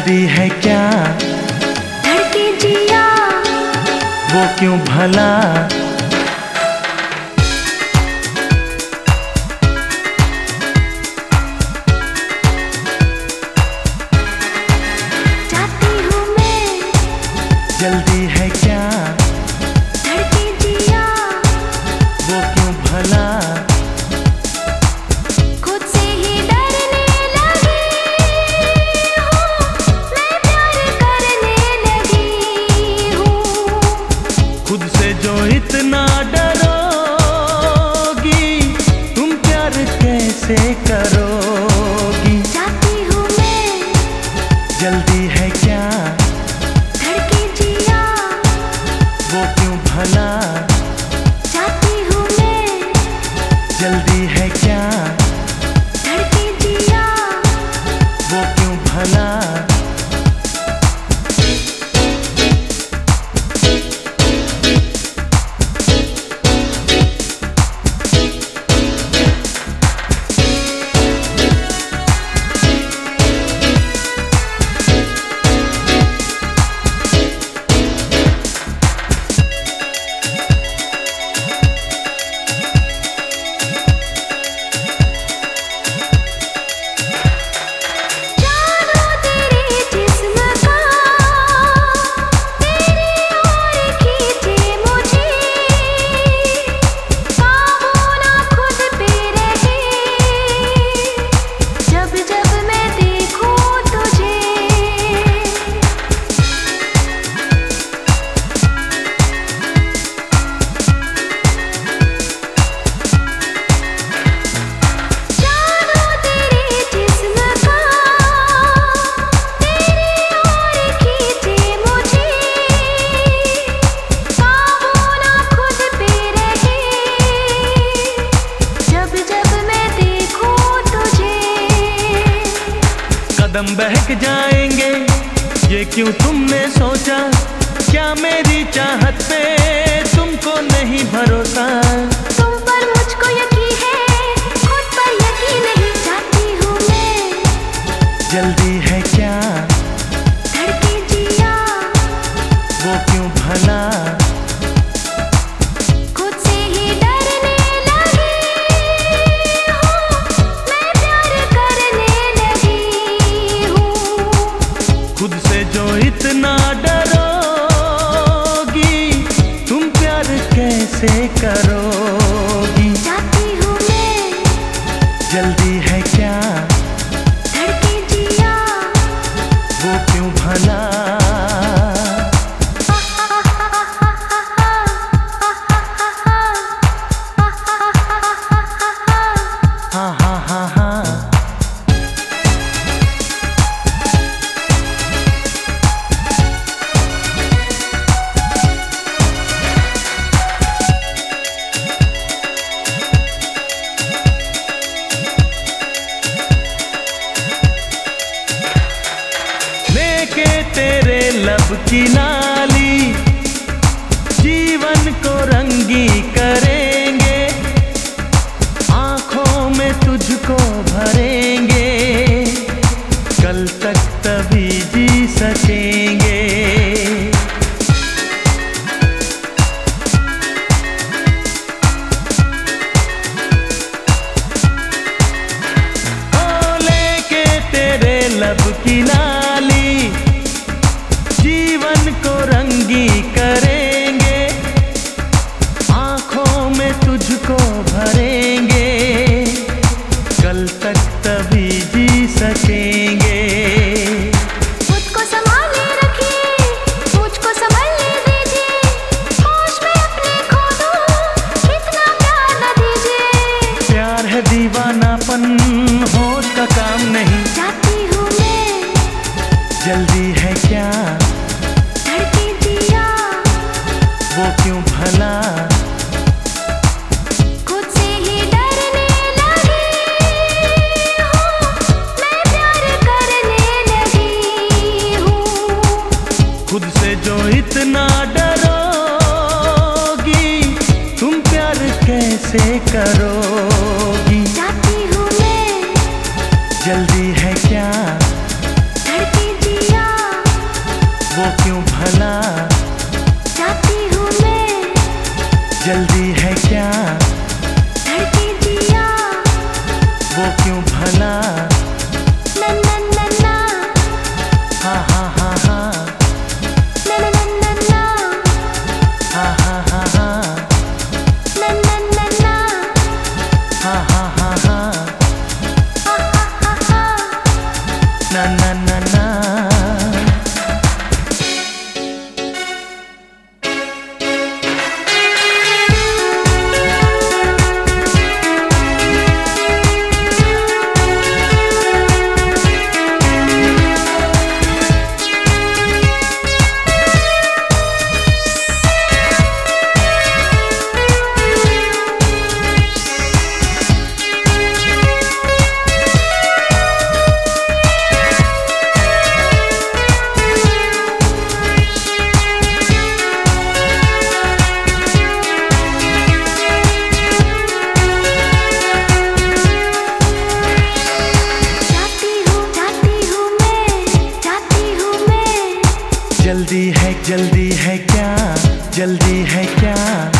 जल्दी है क्या? धड़के जिया। वो क्यों भला? कदम बहक जाएँगे। ये क्यों तुमने सोचा? क्या मेरी चाहत पे तुमको नहीं भरोसा? तुम पर मुझको यकीन है खुद पर यकीन नहीं चाहती हूँ मैं। जल्दी है क्या? धड़के जिया। वो क्यों भला? इतना डरोगी तुम प्यार कैसे करोगी? जाती हूँ मैं। जल्दी है क्या लब की नाली जीवन को रंगी करेंगे दीवानापन होश का काम नहीं। जाती हूँ मैं। जल्दी है क्या? जिया वो क्यों भला? खुद से ही डरने लगी। हूँ मैं प्यार करने लगी हूँ। खुद से जो इतना डरोगी तुम प्यार कैसे करोगी? pouquinho जल्दी है जल्दी है क्या? जल्दी है क्या?